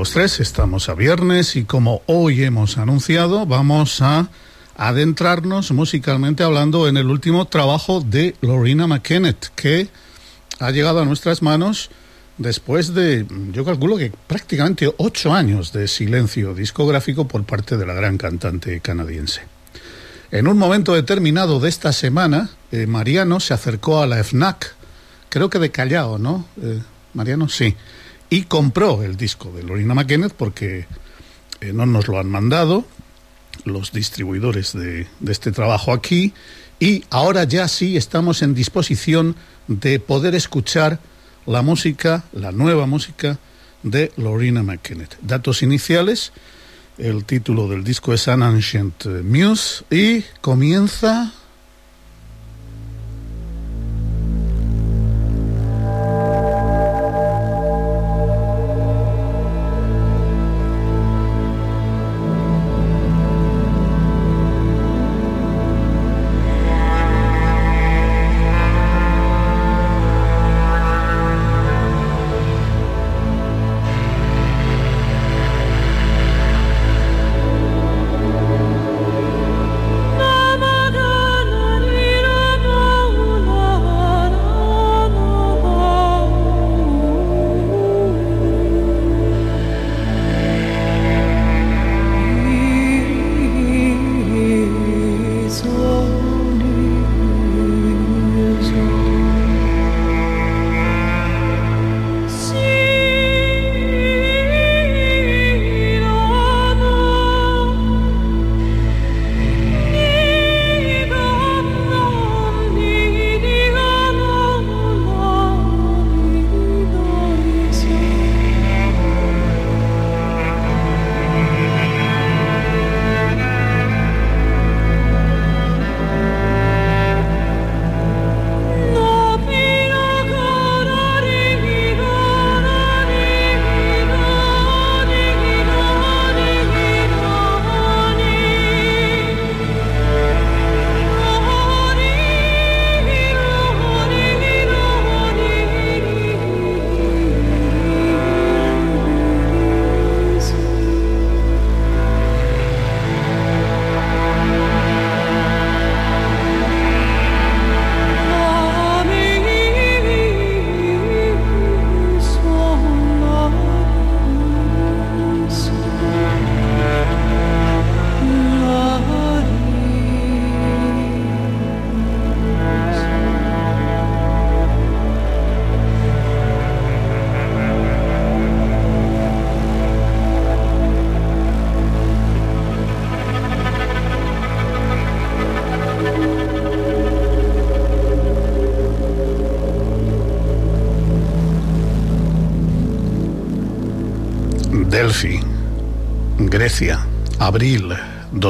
Diálogos 3. Estamos a viernes y como hoy hemos anunciado, vamos a adentrarnos musicalmente hablando en el último trabajo de Lorena McKennett, que ha llegado a nuestras manos después de, yo calculo que prácticamente ocho años de silencio discográfico por parte de la gran cantante canadiense. En un momento determinado de esta semana, eh, Mariano se acercó a la FNAC, creo que de Callao, ¿no? Eh, Mariano, sí y compró el disco de Lorena McKenneth porque eh, no nos lo han mandado los distribuidores de, este trabajo aquí y ahora ya sí estamos en disposición de poder escuchar la música, la nueva música de Lorena McKenneth. Datos iniciales, el título del disco es An Ancient Muse y comienza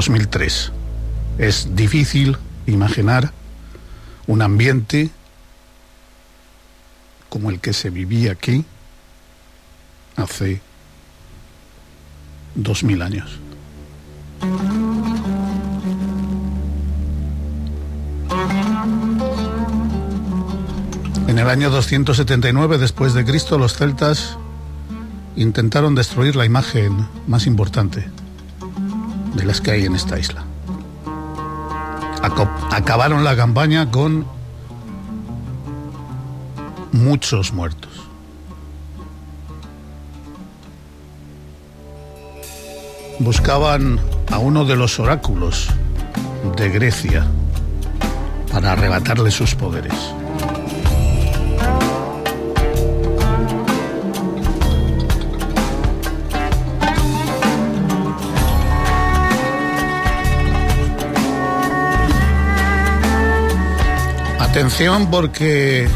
2003. Es difícil imaginar un ambiente como el que se vivía aquí hace dos mil años. En el año 279 después de Cristo los celtas intentaron destruir la imagen más importante de las que hay en esta isla. Acabaron la campaña con muchos muertos. Buscaban a uno de los oráculos de Grecia para arrebatarle sus poderes. Atención porque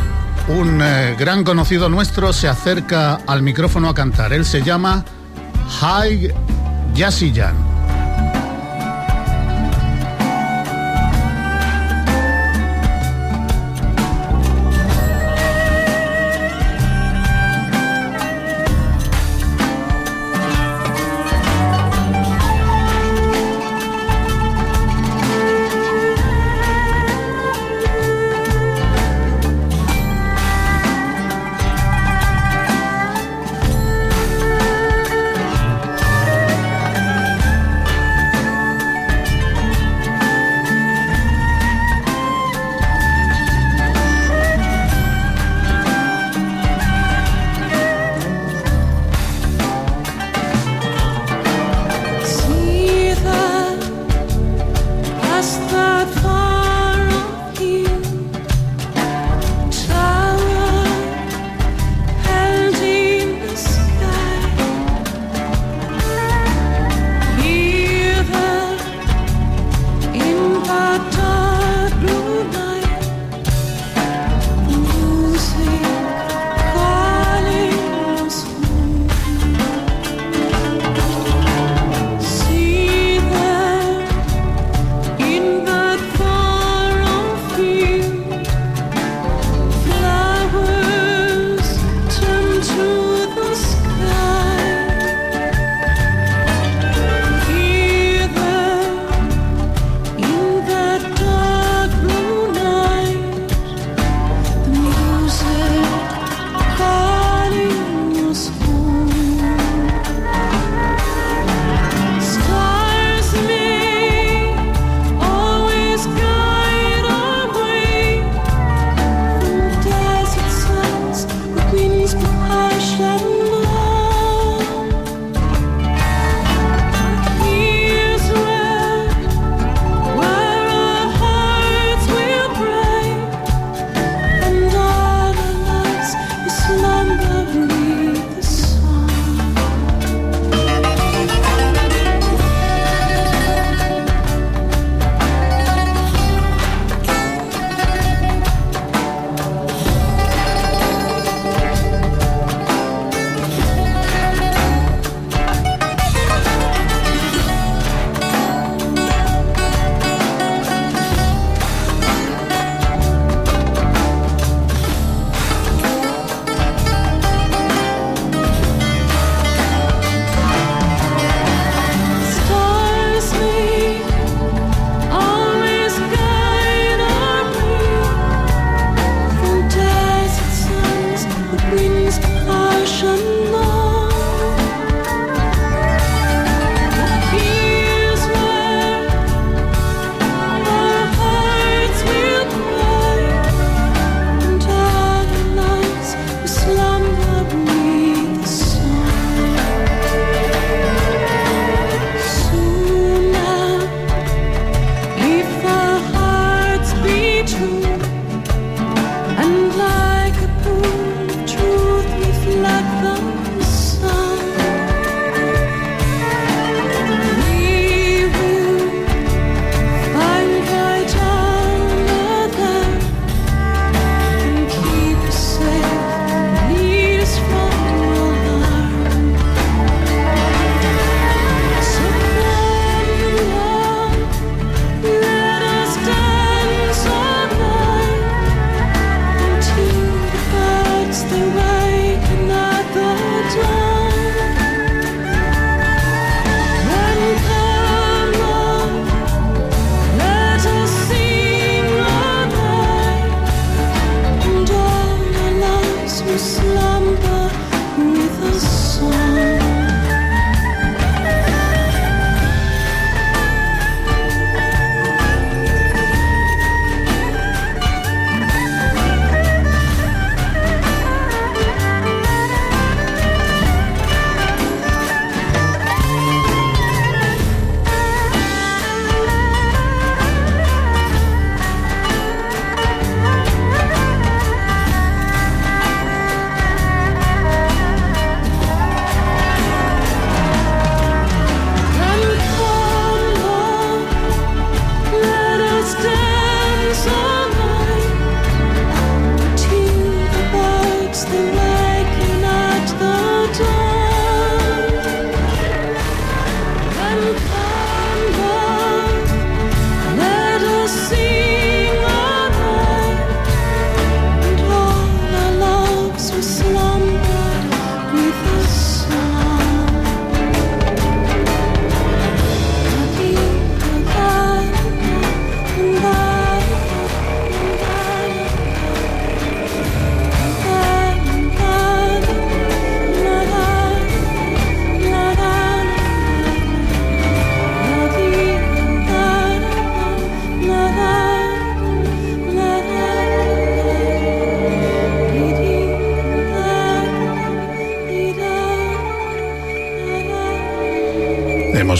un eh, gran conocido nuestro se acerca al micrófono a cantar. Él se llama Haig Yassiyan.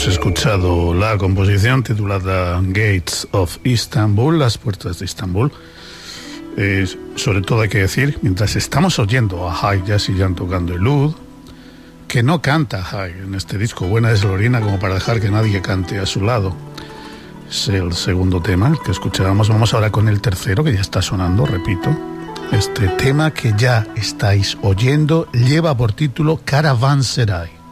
Escuchado la composición titulada Gates of Istanbul, las puertas de Istanbul. Eh, sobre todo hay que decir, mientras estamos oyendo a High Jazz y Jan tocando el Lud, que no canta High en este disco. Buena es Lorena como para dejar que nadie cante a su lado. Es el segundo tema que escuchábamos. Vamos ahora con el tercero que ya está sonando, repito. Este tema que ya estáis oyendo lleva por título Caravanserai.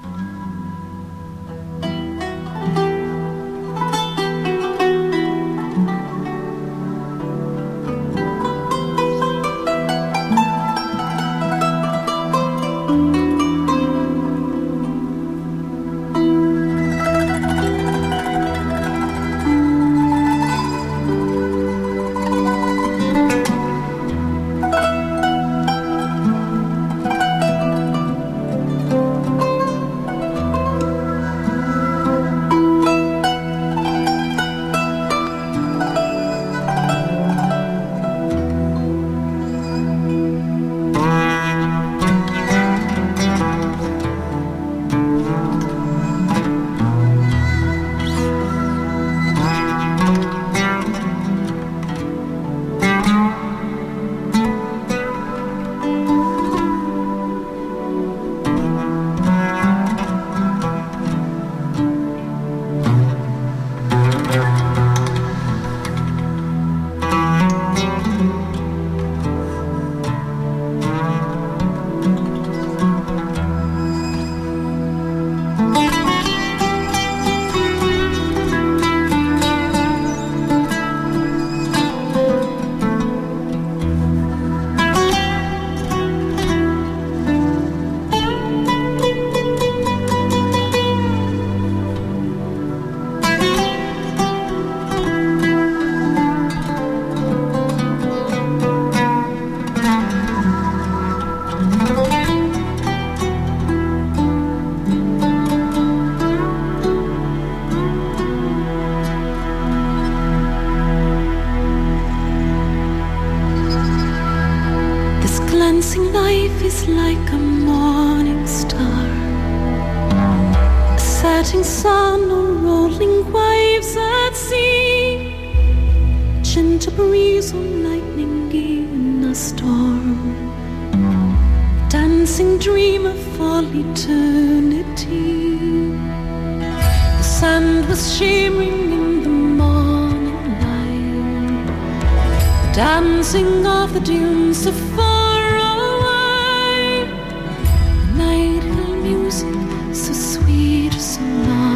dancing of the dunes so far away. Night music so sweet, so long.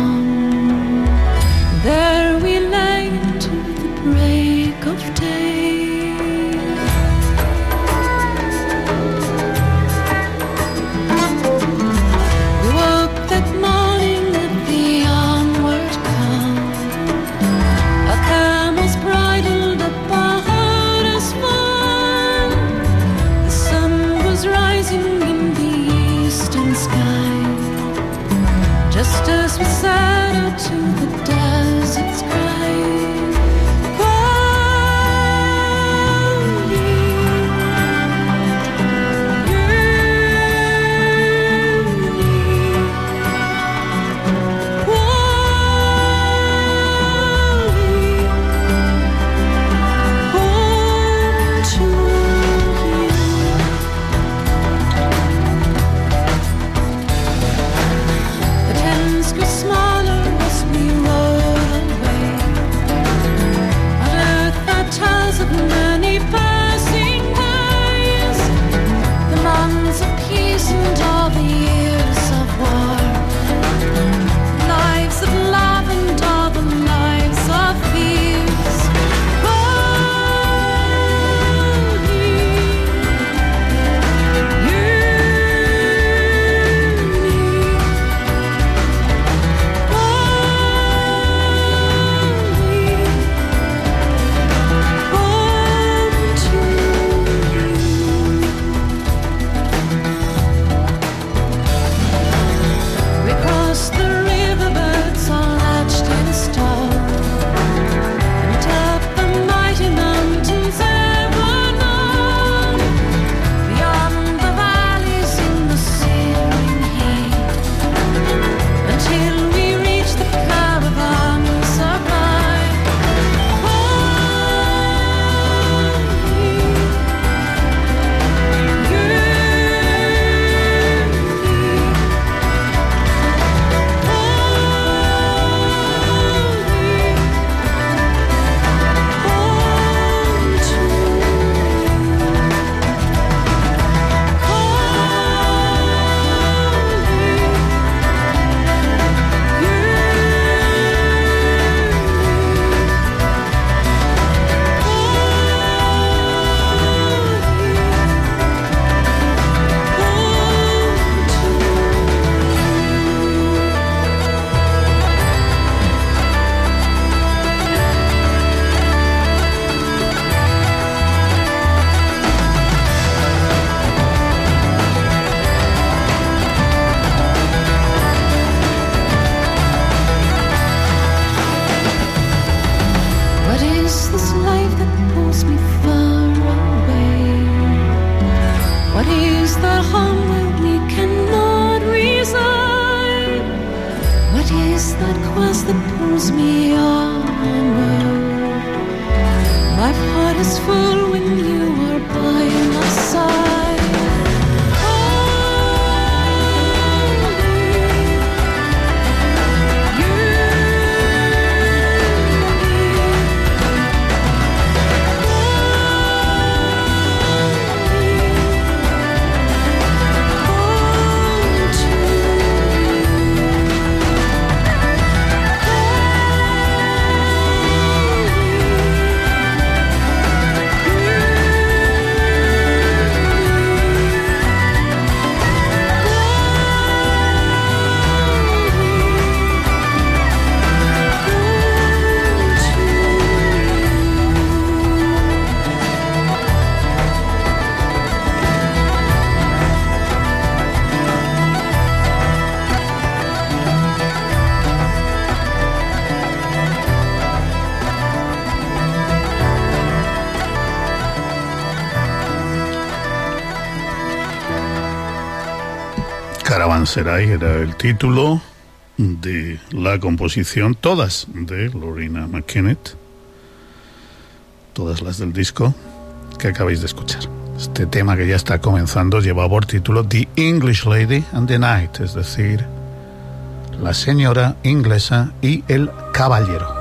Caravanserai era el título de la composición, todas de Lorena McKennett, todas las del disco que acabáis de escuchar. Este tema que ya está comenzando lleva por título The English Lady and the Knight, es decir, la señora inglesa y el caballero.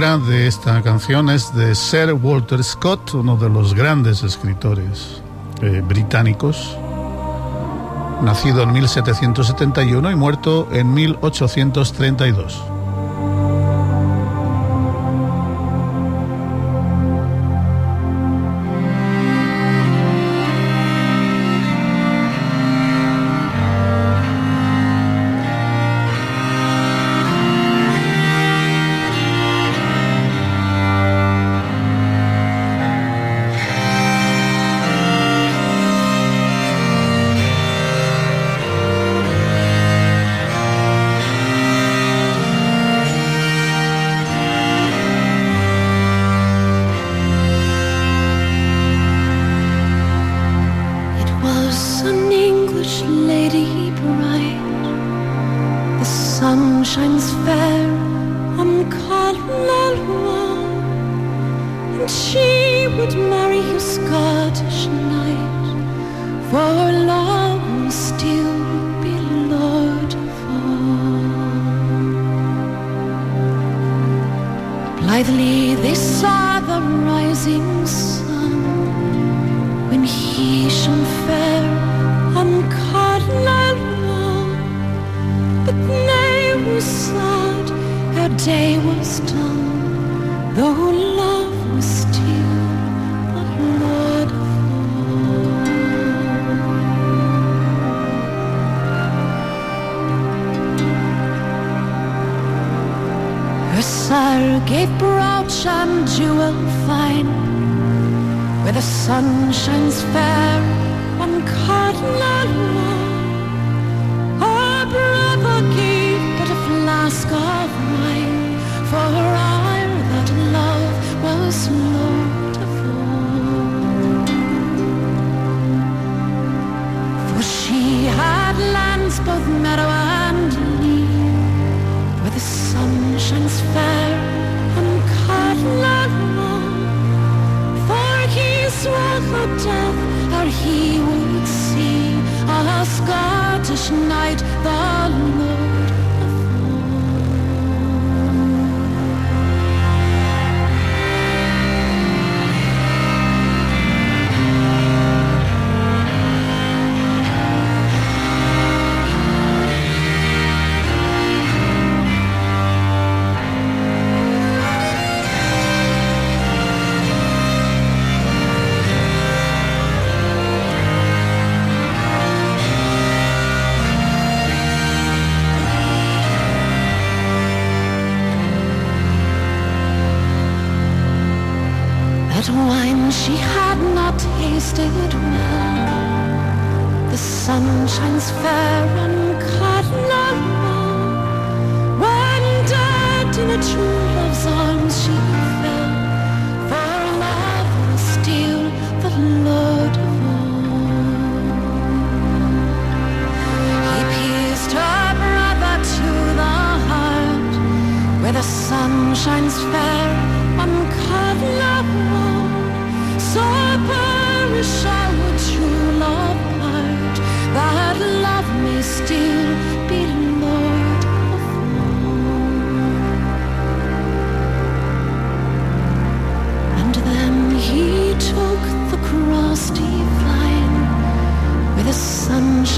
Letra de esta canción es de Sir Walter Scott, uno de los grandes escritores eh, británicos, nacido en 1771 y muerto en 1832.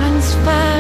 transfer.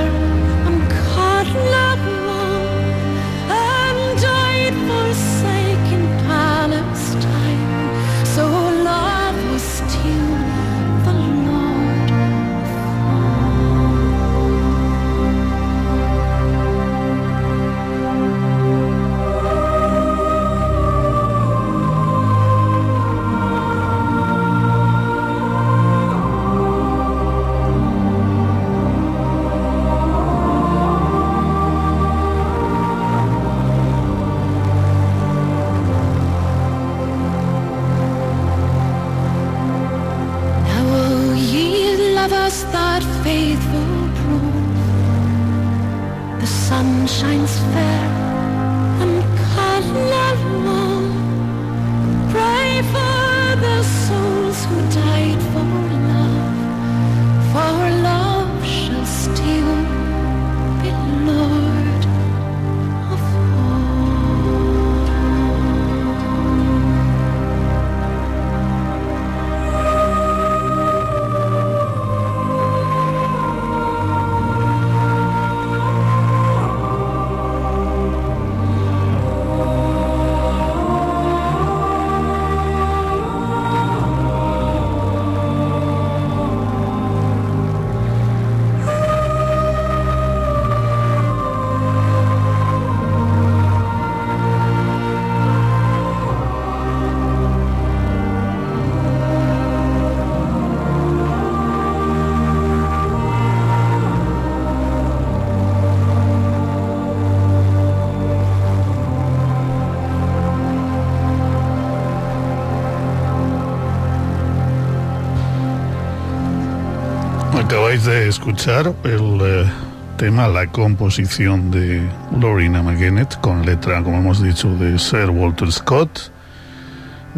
Acabáis de escuchar el eh, tema, la composición de Lorena McGennett con letra, como hemos dicho, de Sir Walter Scott,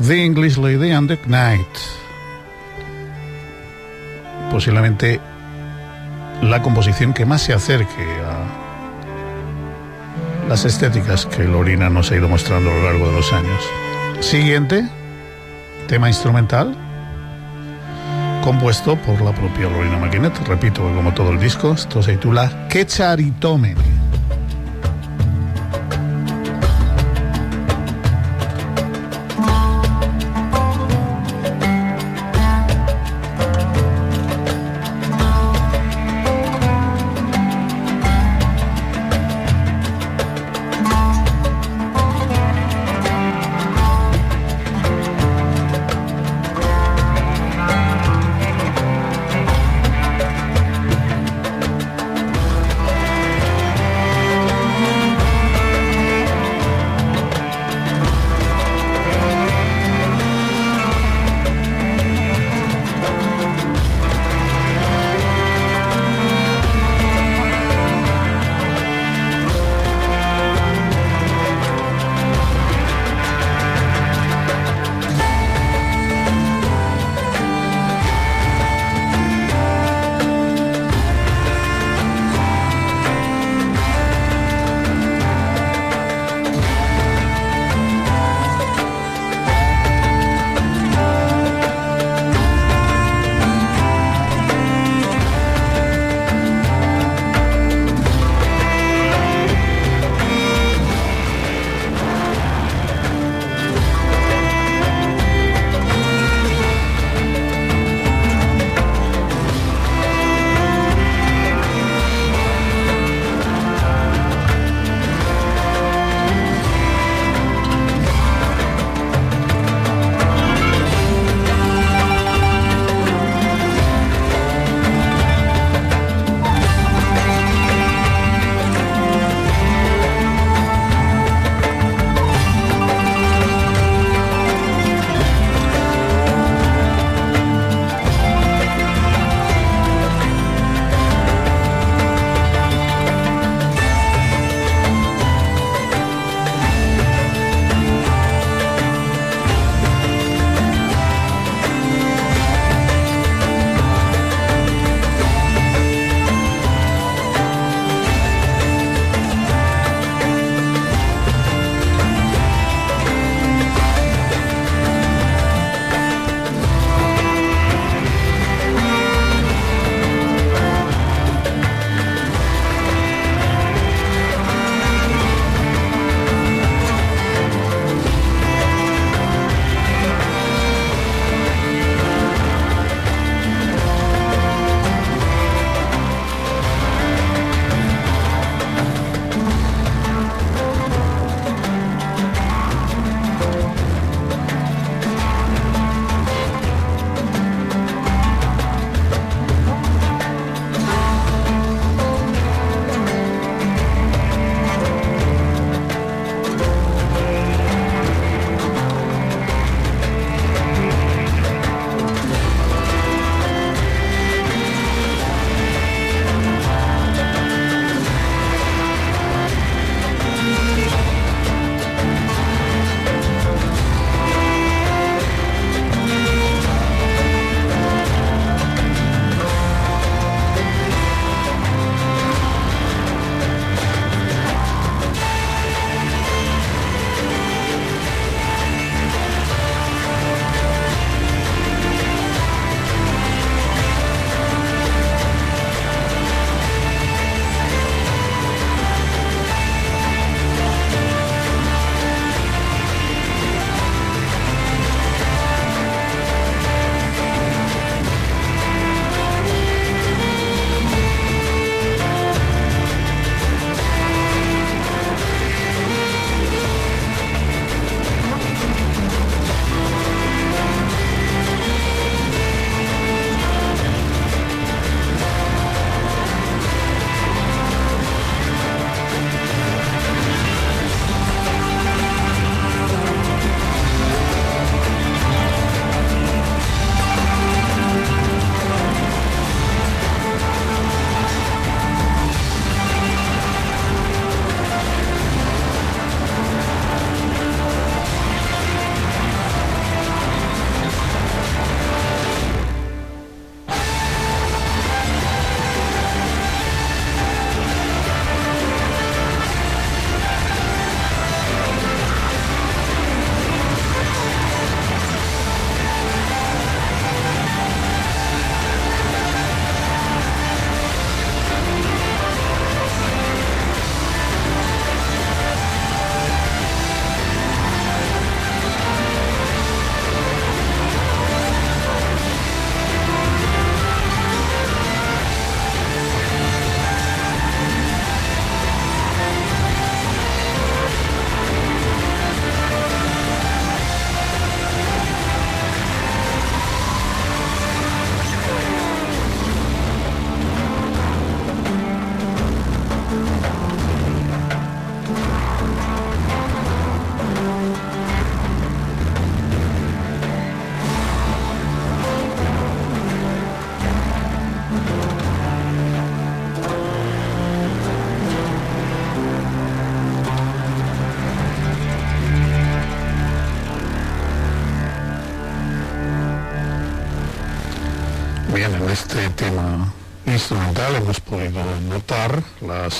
The English Lady and the Knight. Posiblemente la composición que más se acerque a las estéticas que Lorena nos ha ido mostrando a lo largo de los años. Siguiente, tema instrumental compuesto por la propia Lorena McGuinnett. Repito que como todo el disco, esto se titula Que.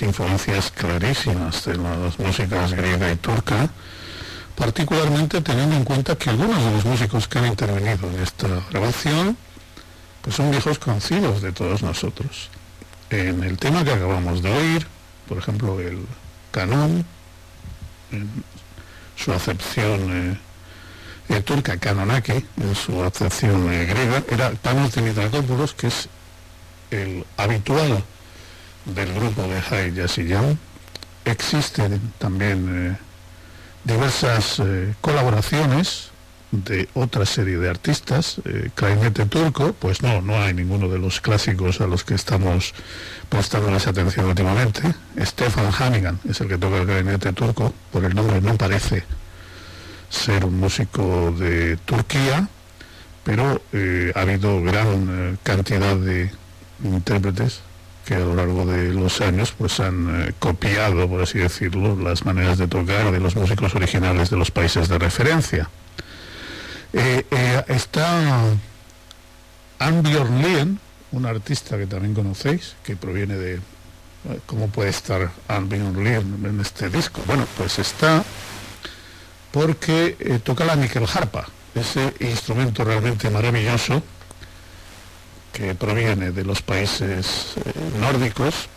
Influencias clarísimas de las músicas griega y turca, particularmente teniendo en cuenta que algunos de los músicos que han intervenido en esta grabación pues son viejos conocidos de todos nosotros. En el tema que acabamos de oír, por ejemplo, el canon, en su acepción eh, turca, canonaki, en su acepción eh, griega, era Panos Dimitrakopoulos, que es el habitual del grupo de Hay Yasiyam. Existen también eh, diversas eh, colaboraciones de otra serie de artistas, eh, turco, pues no, no hay ninguno de los clásicos a los que estamos prestándoles atención últimamente. Stefan Hannigan es el que toca el clarinete turco, por el nombre no parece ser un músico de Turquía, pero eh, ha habido gran cantidad de intérpretes que a lo largo de los años pues han eh, copiado, por así decirlo, las maneras de tocar de los músicos originales de los países de referencia. Eh, eh, está Anne Lien, un artista que también conocéis, que proviene de... ¿Cómo puede estar Anne Lien en este disco? Bueno, pues está porque toca la harpa, ese instrumento realmente maravilloso que proviene de los países eh, nórdicos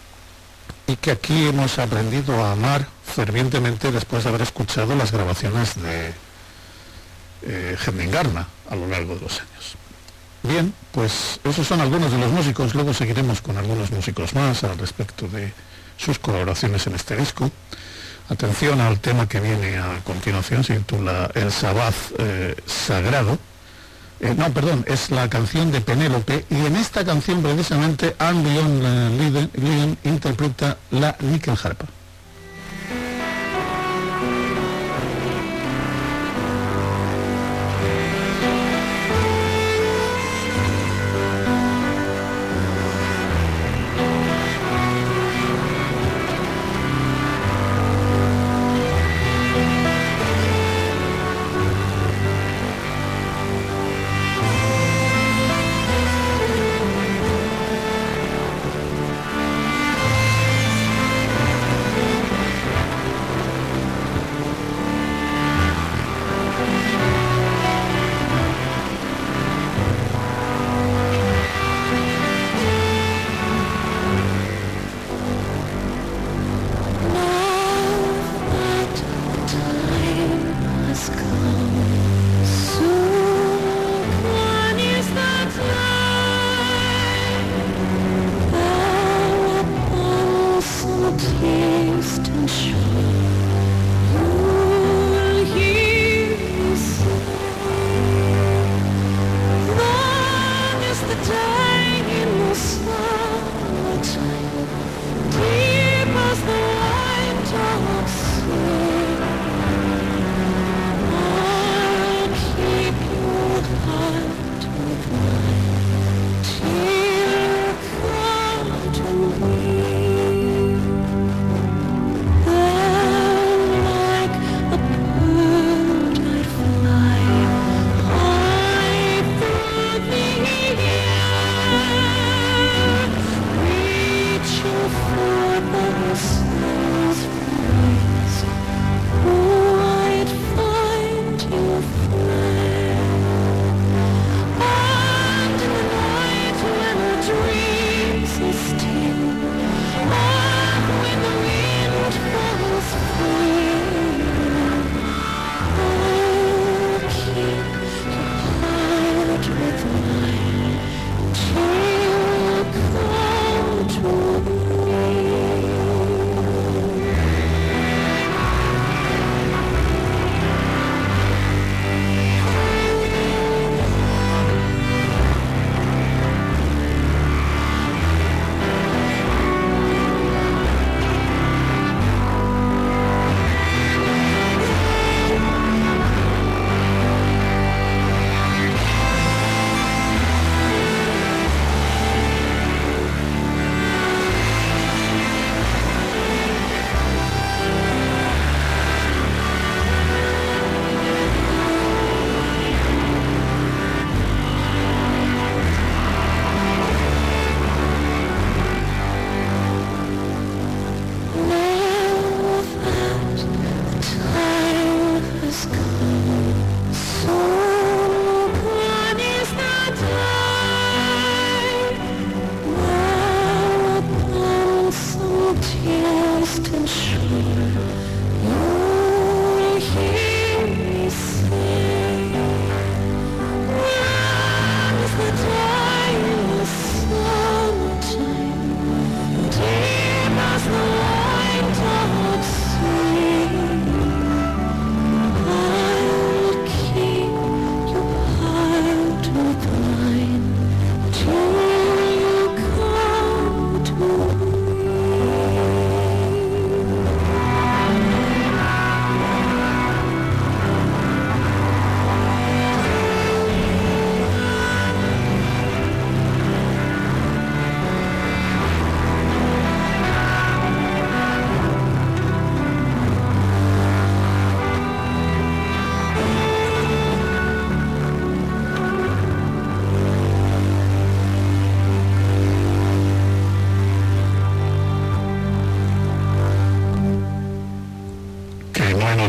y que aquí hemos aprendido a amar fervientemente después de haber escuchado las grabaciones de eh, Garna a lo largo de los años. Bien, pues esos son algunos de los músicos, luego seguiremos con algunos músicos más al respecto de sus colaboraciones en este disco. Atención al tema que viene a continuación, se titula El Sabbath eh, Sagrado. Eh, no, perdón, es la canción de Penélope y en esta canción precisamente Anne Leon eh, interpreta la Nickelharpa. Thank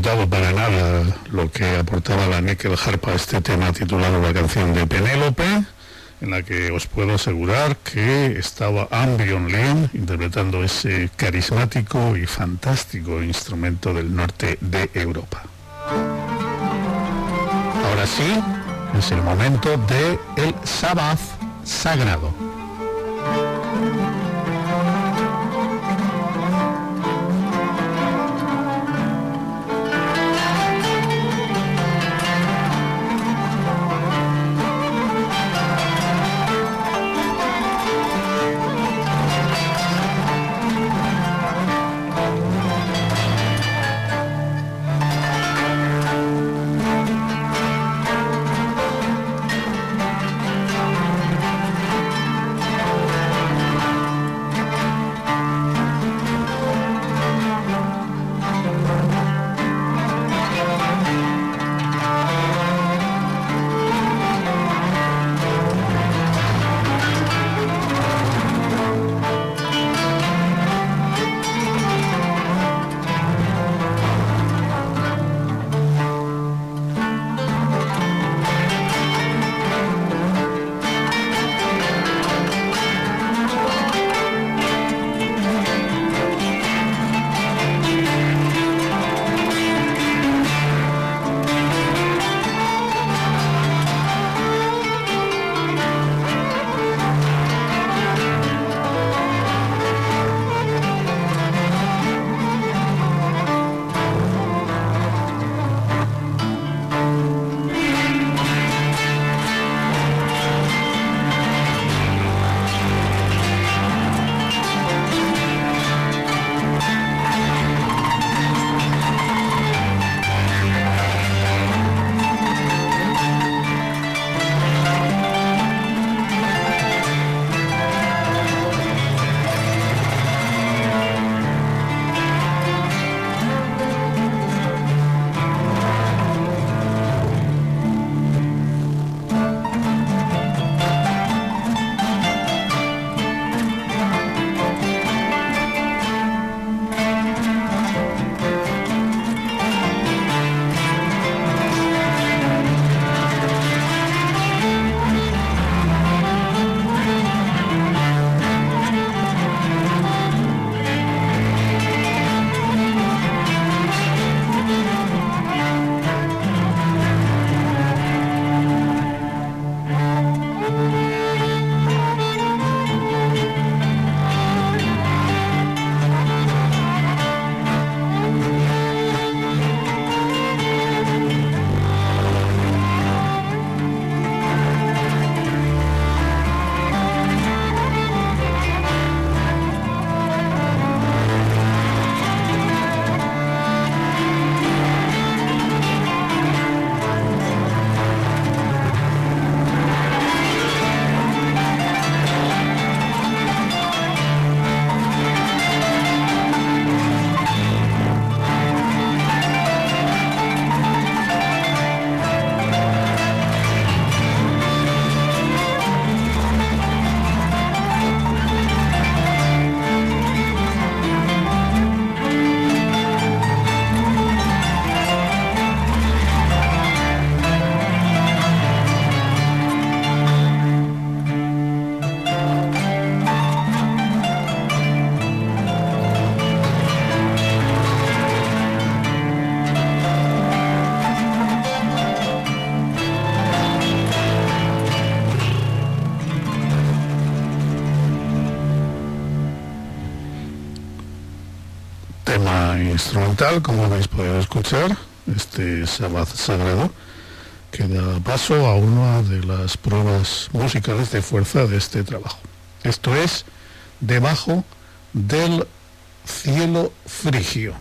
para nada lo que aportaba la Nickel Harpa a este tema titulado La canción de Penélope, en la que os puedo asegurar que estaba Ambion Leon interpretando ese carismático y fantástico instrumento del norte de Europa. Ahora sí, es el momento de el Sabbath sagrado. Como habéis podido escuchar, este Sabbath sagrado, que da paso a una de las pruebas musicales de fuerza de este trabajo. Esto es Debajo del cielo frigio.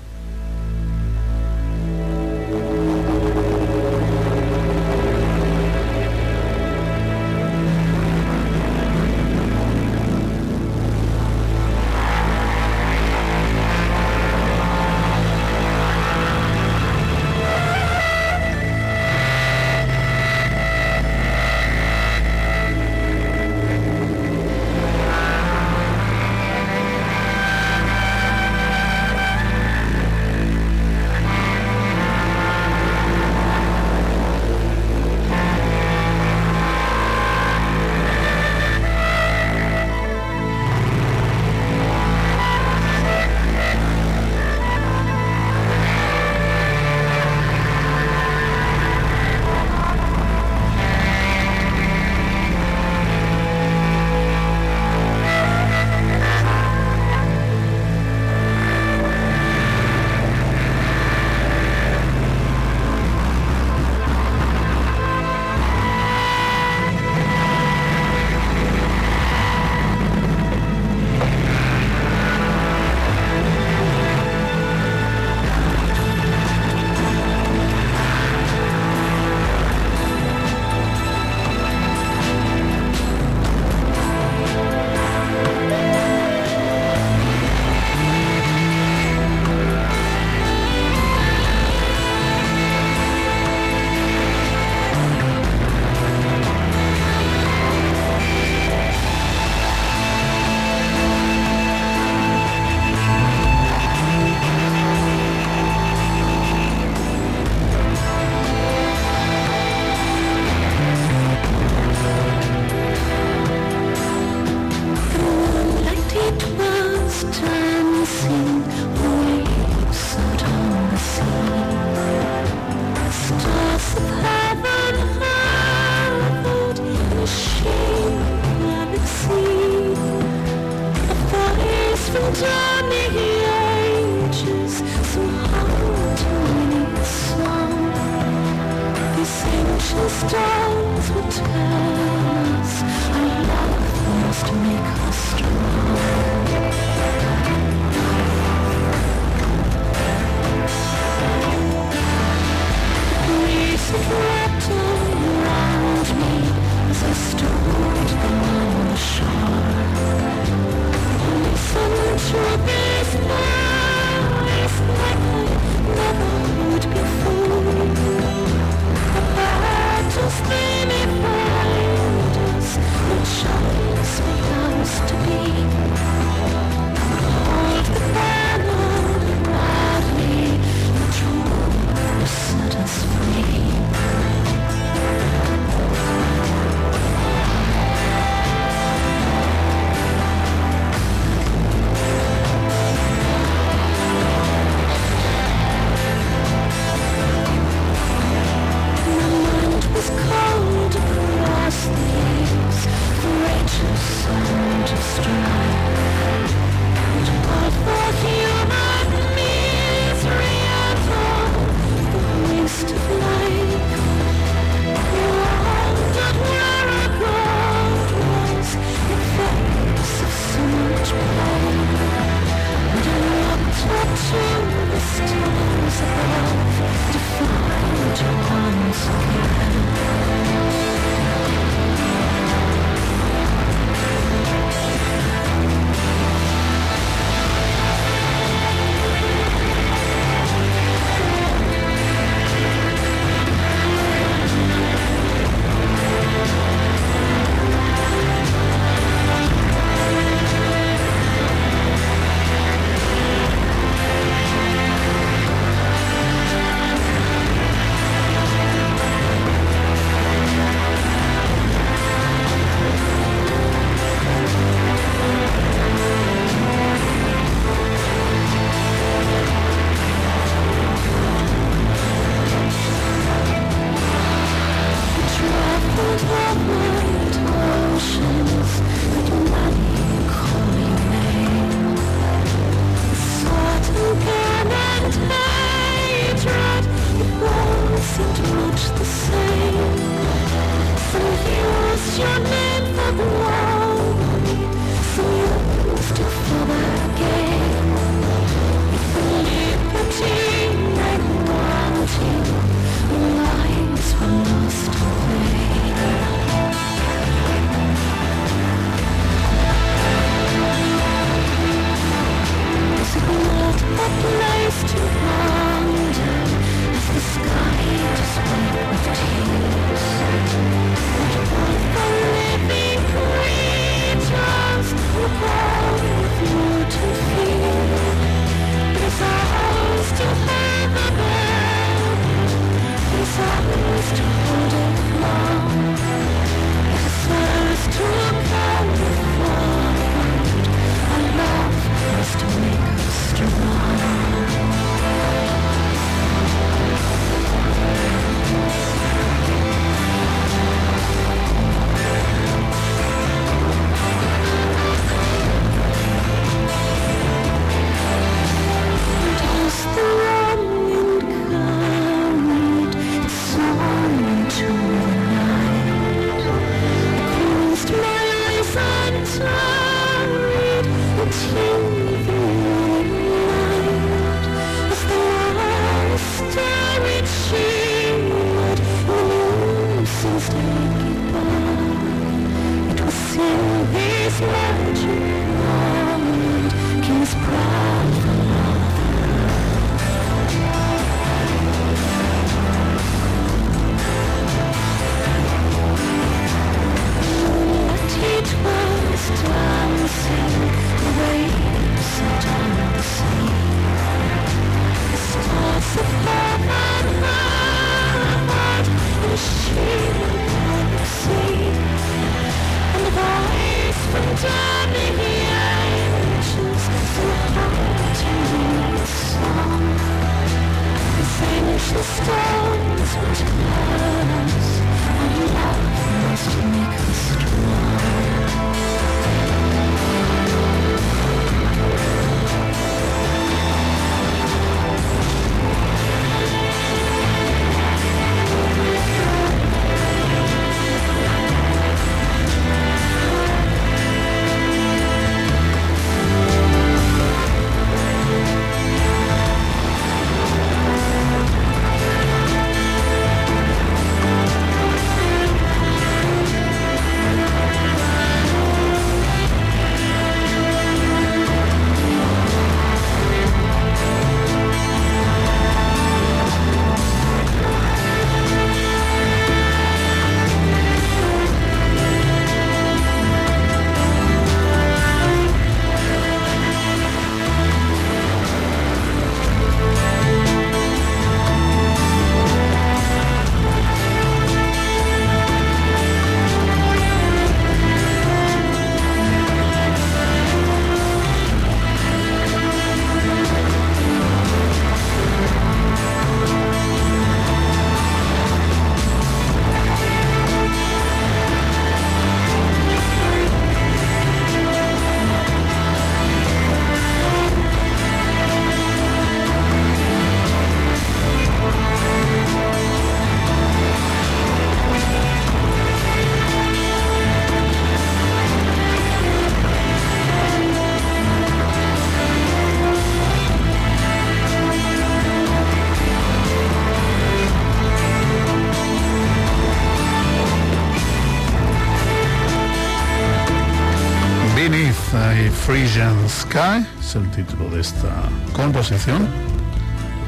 El título de esta composición.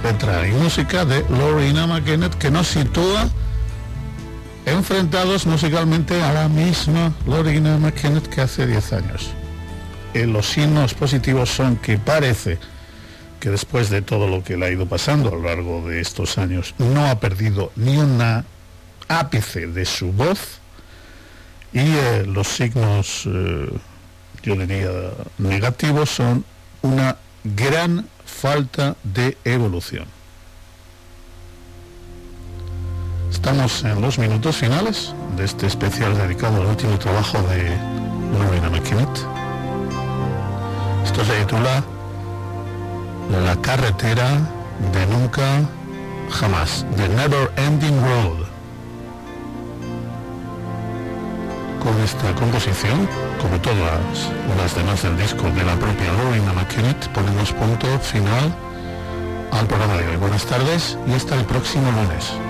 Letra y música de Lorena McKenna que nos sitúa enfrentados musicalmente a la misma Lorena McKenna que hace 10 años. Eh, los signos positivos son que parece que después de todo lo que le ha ido pasando a lo largo de estos años, no ha perdido ni una ápice de su voz y eh, los signos eh, yo diría negativos, son una gran falta de evolución. Estamos en los minutos finales de este especial dedicado al último trabajo de Lorena McKinnett. Esto se titula La carretera de nunca jamás, The Never Ending Road. Con esta composición, como todas las demás del disco de la propia Lorena McKinnett, ponemos punto final al programa de hoy. Buenas tardes y hasta el próximo lunes.